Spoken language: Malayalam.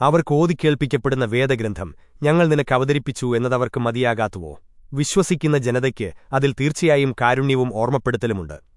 അവർക്ക് ഓതിക്കേൾപ്പിക്കപ്പെടുന്ന വേദഗ്രന്ഥം ഞങ്ങൾ നിനക്ക് അവതരിപ്പിച്ചു എന്നതവർക്ക് മതിയാകാത്തുവോ? വിശ്വസിക്കുന്ന ജനതയ്ക്ക് അതിൽ തീർച്ചയായും കാരുണ്യവും ഓർമ്മപ്പെടുത്തലുമുണ്ട്.